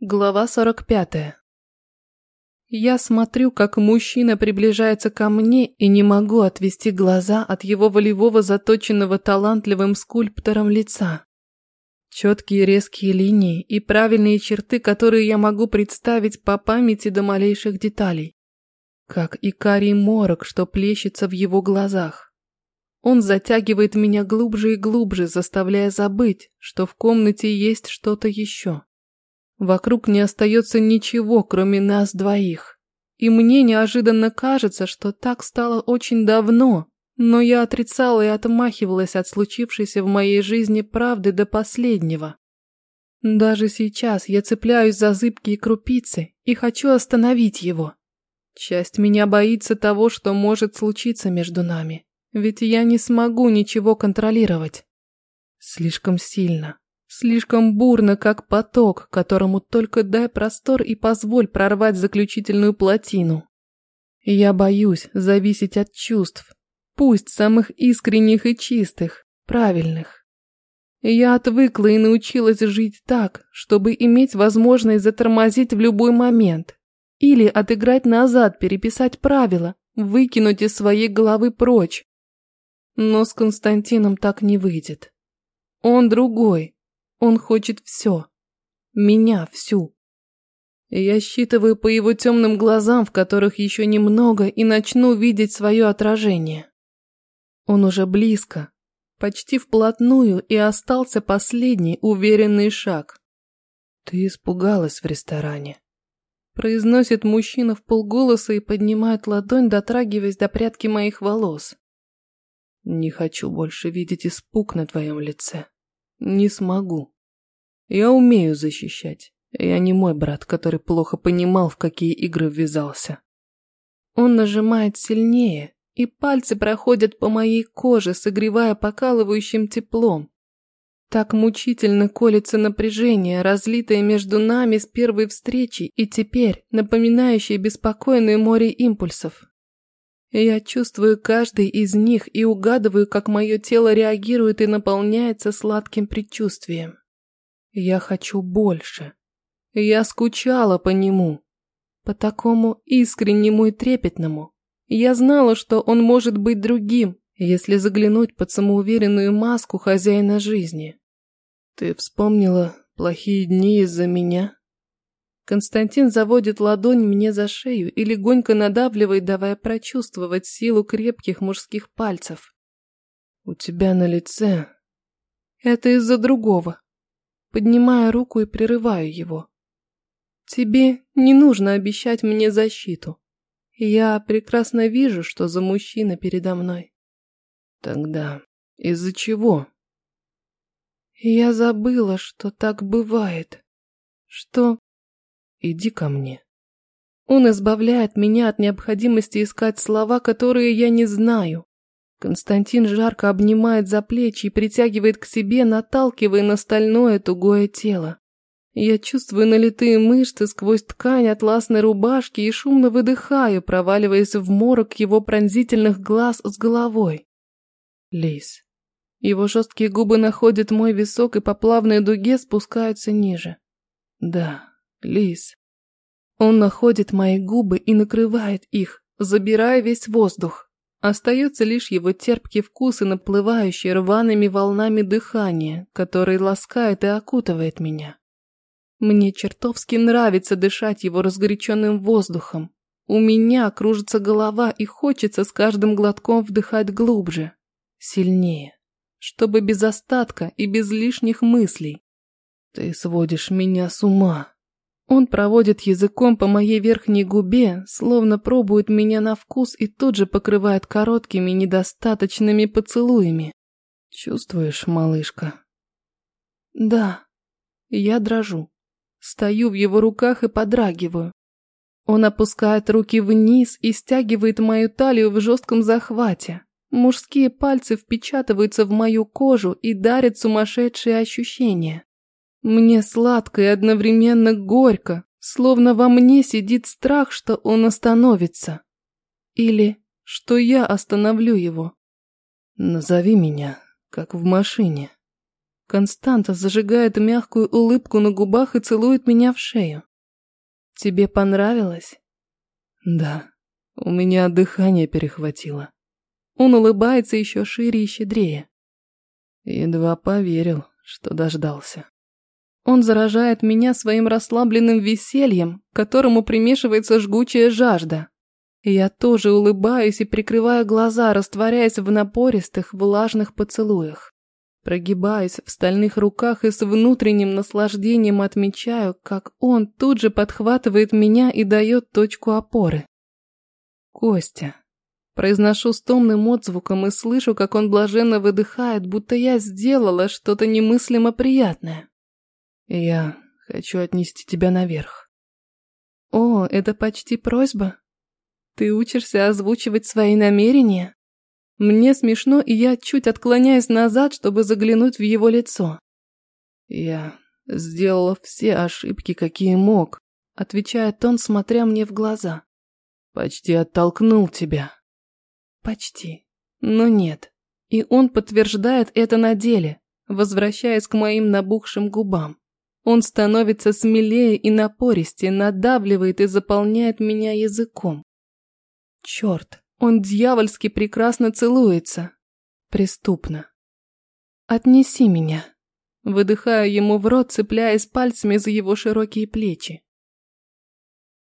Глава 45. Я смотрю, как мужчина приближается ко мне и не могу отвести глаза от его волевого заточенного талантливым скульптором лица. Четкие резкие линии и правильные черты, которые я могу представить по памяти до малейших деталей. Как и карий морок, что плещется в его глазах. Он затягивает меня глубже и глубже, заставляя забыть, что в комнате есть что-то еще. Вокруг не остается ничего, кроме нас двоих. И мне неожиданно кажется, что так стало очень давно, но я отрицала и отмахивалась от случившейся в моей жизни правды до последнего. Даже сейчас я цепляюсь за зыбкие крупицы и хочу остановить его. Часть меня боится того, что может случиться между нами, ведь я не смогу ничего контролировать. Слишком сильно, Слишком бурно, как поток, которому только дай простор и позволь прорвать заключительную плотину. Я боюсь зависеть от чувств, пусть самых искренних и чистых, правильных. Я отвыкла и научилась жить так, чтобы иметь возможность затормозить в любой момент. Или отыграть назад, переписать правила, выкинуть из своей головы прочь. Но с Константином так не выйдет. Он другой, он хочет все. Меня всю. Я считываю по его темным глазам, в которых еще немного, и начну видеть свое отражение. Он уже близко, почти вплотную, и остался последний уверенный шаг. «Ты испугалась в ресторане», – произносит мужчина в полголоса и поднимает ладонь, дотрагиваясь до прядки моих волос. «Не хочу больше видеть испуг на твоем лице». Не смогу. Я умею защищать. Я не мой брат, который плохо понимал, в какие игры ввязался. Он нажимает сильнее, и пальцы проходят по моей коже, согревая покалывающим теплом. Так мучительно колется напряжение, разлитое между нами с первой встречи и теперь напоминающее беспокойное море импульсов. Я чувствую каждый из них и угадываю, как мое тело реагирует и наполняется сладким предчувствием. Я хочу больше. Я скучала по нему. По такому искреннему и трепетному. Я знала, что он может быть другим, если заглянуть под самоуверенную маску хозяина жизни. Ты вспомнила плохие дни из-за меня? Константин заводит ладонь мне за шею и легонько надавливает, давая прочувствовать силу крепких мужских пальцев. У тебя на лице... Это из-за другого. Поднимая руку и прерываю его. Тебе не нужно обещать мне защиту. Я прекрасно вижу, что за мужчина передо мной. Тогда из-за чего? Я забыла, что так бывает. Что Иди ко мне. Он избавляет меня от необходимости искать слова, которые я не знаю. Константин жарко обнимает за плечи и притягивает к себе, наталкивая на стальное тугое тело. Я чувствую налитые мышцы сквозь ткань атласной рубашки и шумно выдыхаю, проваливаясь в морок его пронзительных глаз с головой. Лис. Его жесткие губы находят мой висок и по плавной дуге спускаются ниже. Да, Лис. Он находит мои губы и накрывает их, забирая весь воздух. Остается лишь его терпкий вкус и наплывающий рваными волнами дыхание, который ласкает и окутывает меня. Мне чертовски нравится дышать его разгоряченным воздухом. У меня кружится голова и хочется с каждым глотком вдыхать глубже, сильнее, чтобы без остатка и без лишних мыслей. Ты сводишь меня с ума. Он проводит языком по моей верхней губе, словно пробует меня на вкус и тут же покрывает короткими недостаточными поцелуями. Чувствуешь, малышка? Да. Я дрожу. Стою в его руках и подрагиваю. Он опускает руки вниз и стягивает мою талию в жестком захвате. Мужские пальцы впечатываются в мою кожу и дарят сумасшедшие ощущения. Мне сладко и одновременно горько, словно во мне сидит страх, что он остановится. Или что я остановлю его. Назови меня, как в машине. Константа зажигает мягкую улыбку на губах и целует меня в шею. Тебе понравилось? Да, у меня дыхание перехватило. Он улыбается еще шире и щедрее. Едва поверил, что дождался. Он заражает меня своим расслабленным весельем, к которому примешивается жгучая жажда. Я тоже улыбаюсь и прикрываю глаза, растворяясь в напористых, влажных поцелуях. Прогибаюсь в стальных руках и с внутренним наслаждением отмечаю, как он тут же подхватывает меня и дает точку опоры. Костя. Произношу с томным отзвуком и слышу, как он блаженно выдыхает, будто я сделала что-то немыслимо приятное. Я хочу отнести тебя наверх. О, это почти просьба. Ты учишься озвучивать свои намерения? Мне смешно, и я чуть отклоняюсь назад, чтобы заглянуть в его лицо. Я сделала все ошибки, какие мог, отвечает он, смотря мне в глаза. Почти оттолкнул тебя. Почти. Но нет. И он подтверждает это на деле, возвращаясь к моим набухшим губам. Он становится смелее и напористее, надавливает и заполняет меня языком. Черт, он дьявольски прекрасно целуется. Преступно. Отнеси меня. Выдыхаю ему в рот, цепляясь пальцами за его широкие плечи.